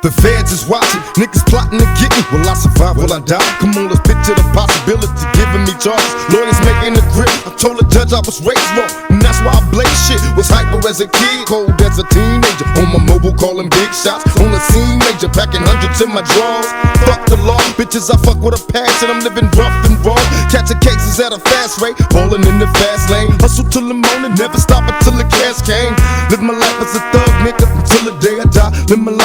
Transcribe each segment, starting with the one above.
The feds is watching, niggas plotting to get me. Will I survive? Will I die? Come on, let's picture the possibility giving me charges. Lawyers making the grip. I told the judge I was raised wrong, and that's why I blaze shit. Was hyper as a kid, cold as a teenager. On my mobile, calling big shots. On the scene, major, packing hundreds in my drawers. Fuck the law, bitches. I fuck with a passion. I'm living rough and raw. Catching cases at a fast rate, balling in the fast lane. Hustle till the morning, never stop until the cash came. Live my life as a thug, nigga, until the day I die. Live my life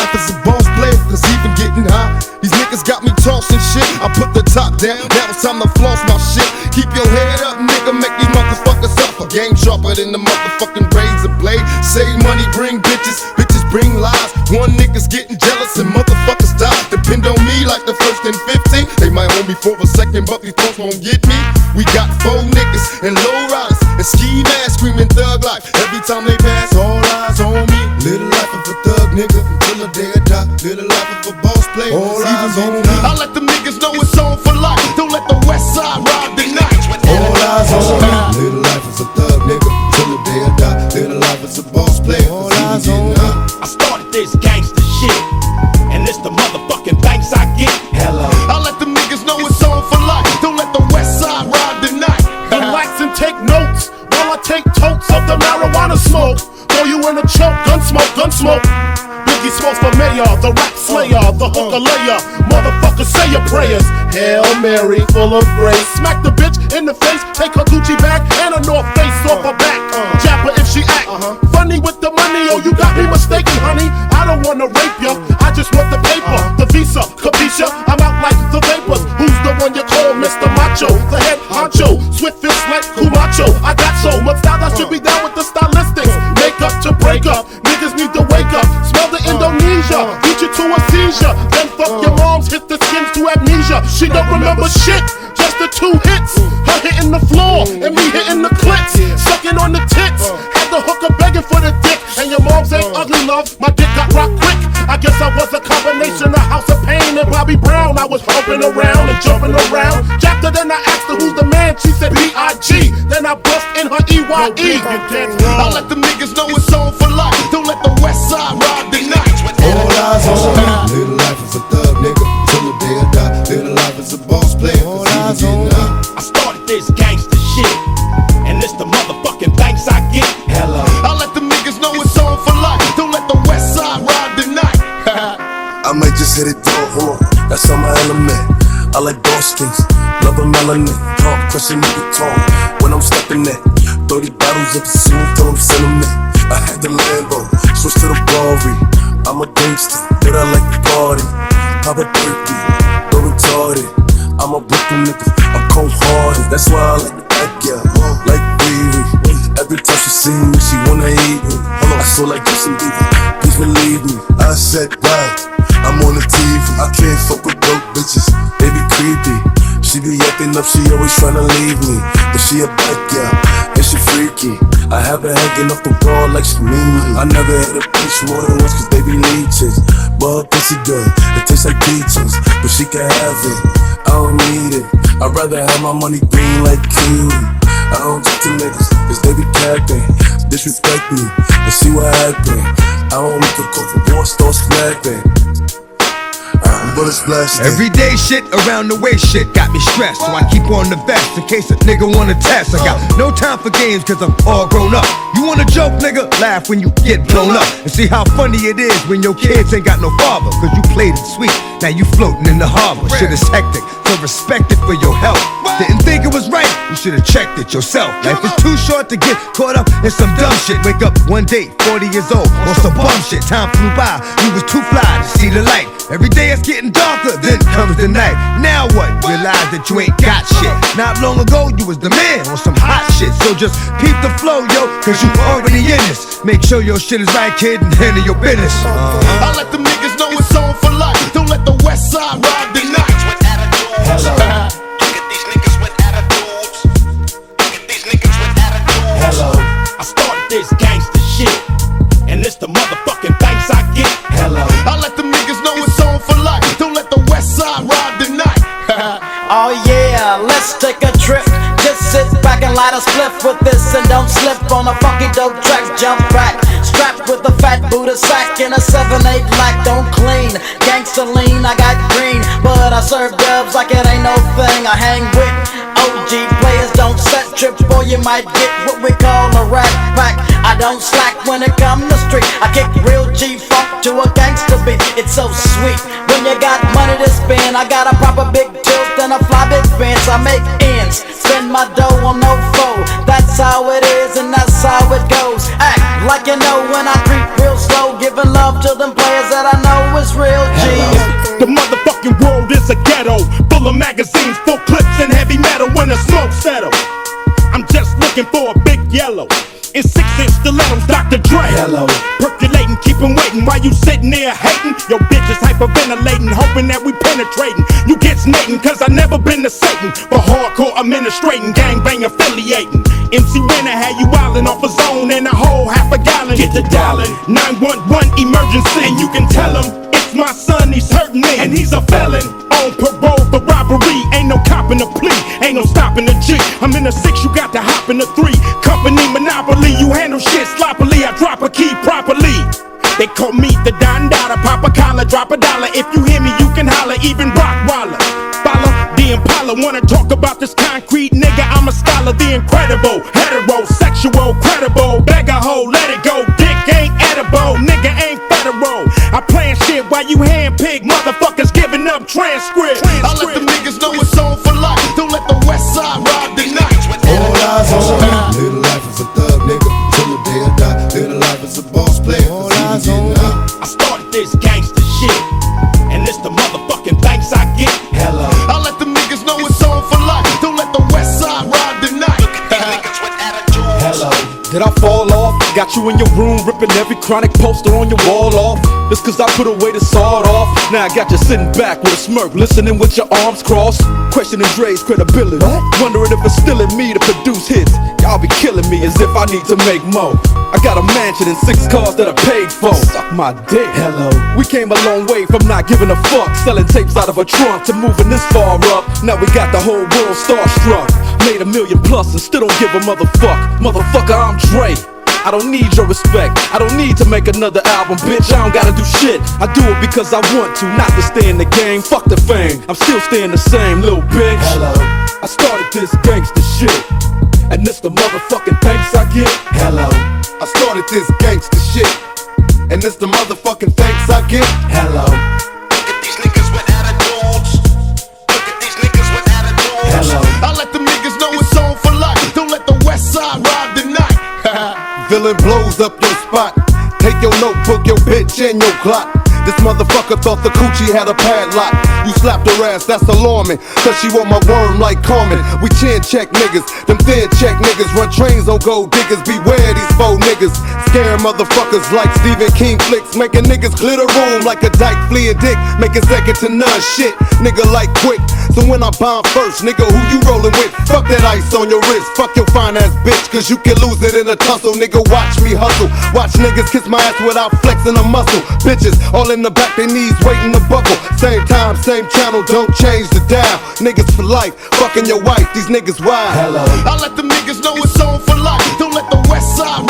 down, now it's time to floss my shit. Keep your head up, nigga, make these motherfuckers suffer. Game sharper than the motherfucking razor blade. Save money, bring bitches, bitches bring lies. One nigga's getting jealous and motherfuckers die. Depend on me like the first and 15. They might hold me for a second, but these folks won't get me. We got four niggas and low riders and ski masks screaming thug life. Every time they pass, all eyes on me. Little life of a thug nigga until the day I die. Little life of a boss player. All eyes on me. I let the west side ride the night. All eyes on me. Little life is a thug nigga until the day I die. Little life is a boss player. All eyes on me. I started this gangster shit, and it's the motherfucking thanks I get. Hello. I let the niggas know it's on for life. Don't let the west side ride the night. Relax and take notes while I take totes of the marijuana smoke. Throw you in a choke, gun smoke, gun smoke. Biggie smokes for mayor, the rap slayer, the hooker layer. Say your prayers. Hail Mary, full of grace. Smack the bitch in the face, take her Gucci bag and a North Face off her back. Uh-huh. Jab her if she act uh-huh. funny with the money. Oh, you got me mistaken, honey. I don't wanna rape amnesia. She don't remember shit, just the two hits. Her hitting the floor and me hitting the clits, sucking on the tits. Had the hooker begging for the dick, and your moms ain't ugly, love. My dick got rock quick. I guess I was a combination of House of Pain and Bobby Brown. I was bumping around and jumping around. Jacked her, then I asked her who's the man. She said B.I.G. Then I bust in her E-Y-E. I let the niggas know it's on for life. Don't let the west side ride a melanin, talk, crushing the guitar. When I'm stepping in, 30 bottles of the scene, throw them cinnamon. I had the Lambo, switch to the Rari. I'm a gangster, but I like to party. Pop a turkey, go retarded. I'm a Brooklyn nigga, I'm cold hearted. That's why I like the back, yeah, like Riri. Every time she see me, she wanna eat me. I feel like Justin Bieber, please believe me. I said, right, I'm on the TV. I can't fuck with broke bitches, they be creepy. She be acting up, she always tryna leave me. But she a bad girl, and she freaky. I have her hanging off the wall like she mean me. I never had a bitch more than once, cause they be leeches. But pussy good, it tastes like peaches. But she can have it, I don't need it. I'd rather have my money green like kiwi. I don't talk to niggas, cause they be capping. Disrespect me, and see what happen. I don't make a call for war, start snapping. Blasting. Everyday shit around the way shit got me stressed. So I keep on the vest in case a nigga wanna test. I got no time for games cause I'm all grown up. You wanna joke, nigga? Laugh when you get blown up. And see how funny it is when your kids ain't got no father. Cause you played it sweet. Now you floating in the harbor. Shit is hectic. So respect it for your health. Didn't think it was right. You should've checked it yourself. Life is too short to get caught up in some dumb shit. Wake up one day, 40 years old, on some bum shit. Time flew by. You was too fly to see the light. Every day it's getting darker, then comes the night. Now what? Realize that you ain't got shit. Not long ago, you was the man on some hot shit. So just peep the flow, yo, cause you already in this. Make sure your shit is right, kid, and handle your business. Uh-huh. I let the niggas know it's on for life. Don't let the west side ride And a 7-8 lack. Don't clean, gangsta lean, I got green, but I serve dubs like it ain't no thing. I hang with OG players, don't set trip or you might get what we call a rat pack. I don't slack when it come to street. I kick real G funk to a gangster beat. It's so sweet when you got money to spend. I got a proper big tilt and a fly big fence. I make ends, spend my dough on no foe. That's how it is and that's like you know when I creep real slow, giving love to them players that I know is real G. The motherfucking world is a ghetto, full of magazines, full clips, and heavy metal when the smoke settle. I'm just looking for a big yellow. In six inch stilettos, Dr. Dre. Hello. Percolating, 'em waiting while you sitting there hating. Your bitch is hyperventilating, hoping that we penetrating. You get snating, cause I never been to Satan. But hardcore administrating, gangbang affiliating. MC Winner had you wildin' off a zone and a whole half a gallon. Get the dialing. 911 emergency. And you can tell him it's my son, he's hurting me. And he's a felon. On parole for robbery. Ain't no copping a plea. Ain't no stopping the G. I'm in a six, you got to hop in a three. Company monopoly, you handle shit sloppily. I drop a key properly. They call me the Don Dada, pop a collar, drop a dollar. If you hear me, you can holler, even Rockwaller. Follow the Impala, wanna talk about this concrete nigga? I'm a scholar, the incredible, heterosexual, credible, beg a hoe, let it go. Dick ain't edible, nigga ain't federal. I plan shit while you handpick motherfuckers giving up transcripts. Got you in your room ripping every chronic poster on your wall off. It's cause I put away the sawed off. Now I got you sitting back with a smirk, listening with your arms crossed. Questioning Dre's credibility. Wondering if it's still in me to produce hits. Y'all be killing me as if I need to make more. I got a mansion and six cars that I paid for. Suck my dick. Hello. We came a long way from not giving a fuck. Selling tapes out of a trunk to moving this far up. Now we got the whole world starstruck. Made a million plus and still don't give a motherfuck. Motherfucker, I'm Dre. I don't need your respect. I don't need to make another album, bitch. I don't gotta do shit. I do it because I want to, not to stay in the game. Fuck the fame. I'm still staying the same, little bitch. Hello. I started this gangster shit. And it's the motherfucking thanks I get. Hello. I started this gangster shit. And it's the motherfucking thanks I get. Hello. Villain blows up your spot. Take your notebook, your bitch, and your clock. This motherfucker thought the coochie had a padlock. You slapped her ass, that's alarming. Cause she want my worm like Carmen. We chin check niggas, them thin check niggas. Run trains on gold diggers. Beware these faux niggas. Scaring motherfuckers like Stephen King flicks. Making niggas clear the room like a dyke fleeing dick. Making second to none shit. Nigga like quick. So when I bomb first, nigga, who you rolling with? Fuck that ice on your wrist. Fuck your fine ass bitch. Cause you can lose it in a tussle. Nigga, watch me hustle. Watch niggas kiss my ass without flexing a muscle. Bitches all in the back, they knees waiting to buckle. Same time, same channel, don't change the dial. Niggas for life, fucking your wife, these niggas wild. Hello. I let the niggas know it's on for life. Don't let the west side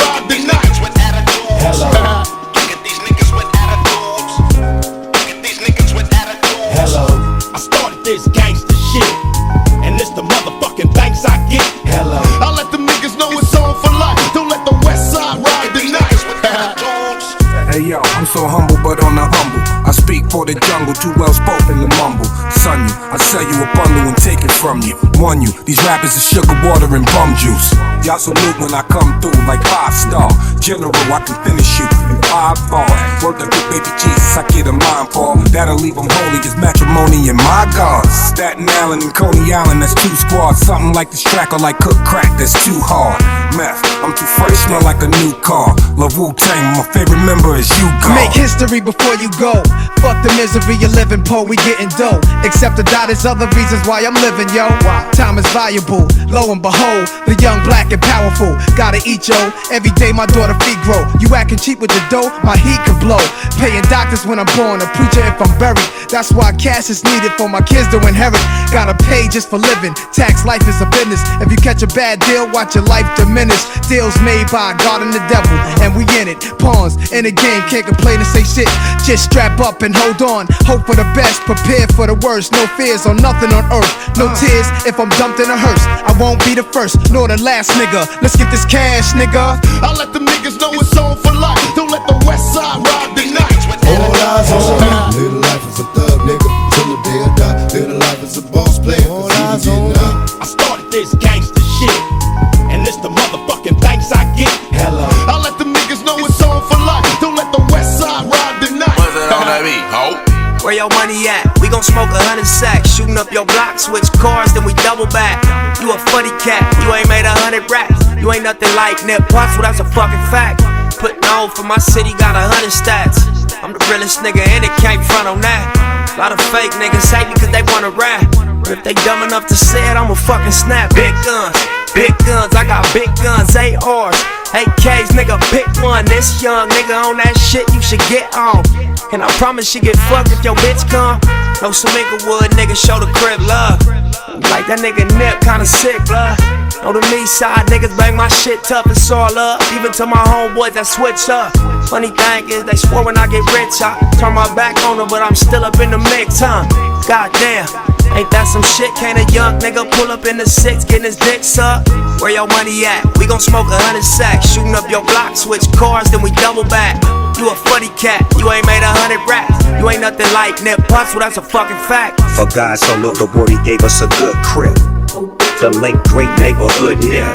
One you, these rappers are sugar water and bum juice. Y'all salute when I come through like five star. General, I can finish you in five bars. Word up with baby Jesus, I get a mind for. That'll leave them holy as matrimony and my God. Staten Island and Coney Island, that's two squads. Something like this track or like cook crack, that's too hard. Meth, I'm too fresh, smell like a new car. Love Wu Tang, my favorite member is you, God. Make history before you go. Fuck the misery you're living, po, we getting dough. Except to die, there's other reasons why I'm living, yo. Time is valuable, lo and behold, the young, black, and powerful. Gotta eat, yo. Every day my daughter feet grow. You acting cheap with the dough, my heat could blow. low. Paying doctors when I'm born, a preacher if I'm buried. That's why cash is needed for my kids to inherit. Gotta pay just for living. Tax life is a business. If you catch a bad deal, watch your life diminish. Deals made by God and the devil, and we in it. Pawns in the game, can't complain and say shit. Just strap up and hold on. Hope for the best, prepare for the worst. No fears on nothing on earth. No uh. tears if I'm dumped in a hearse. I won't be the first, nor the last nigga. Let's get this cash, nigga. I let the niggas know it's on for life. Don't let the west side ride the night. All eyes on me. Live the life as a thug nigga. Till the day I die. Live the life as a boss player. All eyes on me. I started this gangster shit, and it's the motherfucking thanks I get. Hello. I let the niggas know it's on for life. Don't let the west side ride the night. What's that on that beat, ho? Where your money at? We gon' smoke a hundred sacks, shooting up your block, switch cars, then we double back. A funny cat, you ain't made a hundred racks. You ain't nothing like Nip Possible, that's a fucking fact. Putting on for my city, got a hundred stats. I'm the realest nigga, and it can't front on that. A lot of fake niggas hate me cause they wanna rap. But if they dumb enough to say it, I'ma fucking snap. Big guns, big guns, I got big guns, ARs. AKs, nigga, pick one. This young nigga on that shit, you should get on. And I promise she get fucked if your bitch come. No some Inglewood nigga show the crib love. Like that nigga Nip, kinda sick, blood. On the me side, niggas bang my shit tough, it's all up. Even to my homeboys that switch up. Funny thing is, they swore when I get rich, I turn my back on them, but I'm still up in the mix, huh? Goddamn. Ain't that some shit? Can't a young nigga pull up in the six, getting his dick sucked? Where your money at? We gon' smoke a hundred sacks, shooting up your block, switch cars, then we double back. You a funny cat, you ain't made a hundred raps. You ain't nothing like Nip Possible, that's a fucking fact. For God so loved the world, he gave us a good crib. The late great neighborhood nigga.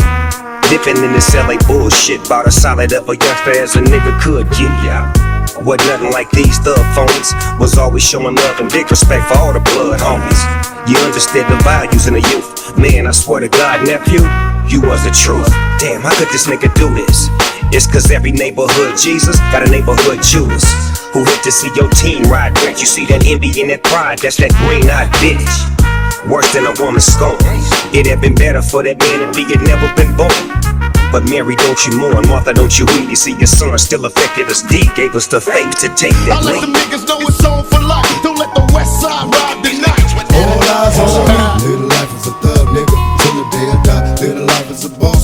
Dipping in this LA bullshit, bought a solid up a youngster as a nigga could get ya. Wasn't nothing like these thug phones. Was always showing love and big respect for all the blood homies. You understood the values in the youth. Man, I swear to God, nephew, you was the truth. Damn, how could this nigga do this? It's cause every neighborhood Jesus got a neighborhood Judas. Who hit to see your team ride rich. You see that envy and that pride, that's that green eyed bitch. Worse than a woman's scorn. It had been better for that man if he had never been born. But Mary, don't you mourn. Martha, don't you weep. You see, your son still affected us deep. Gave us the faith to take that. I let the niggas know it's on for life. Don't let the west side ride the night. All eyes on me. Live the life as a thug Life a boss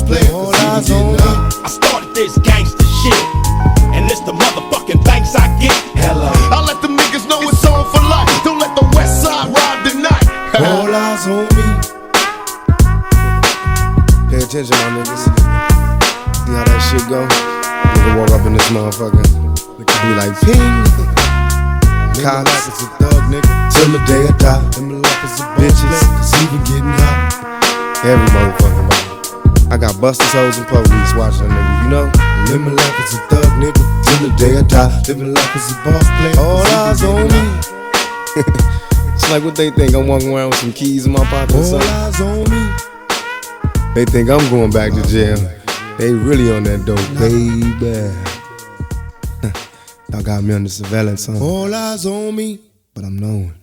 got busters, hoes, and police watching nigga, you know? Live my life as a thug nigga. Till the day I die. Live my life as a boss player. All eyes on me. It's like what they think. I'm walking around with some keys in my pocket All something. eyes on me. They think I'm going back to jail. They really on that dope, baby. Y'all got me under surveillance, huh? All eyes on me. But I'm knowing.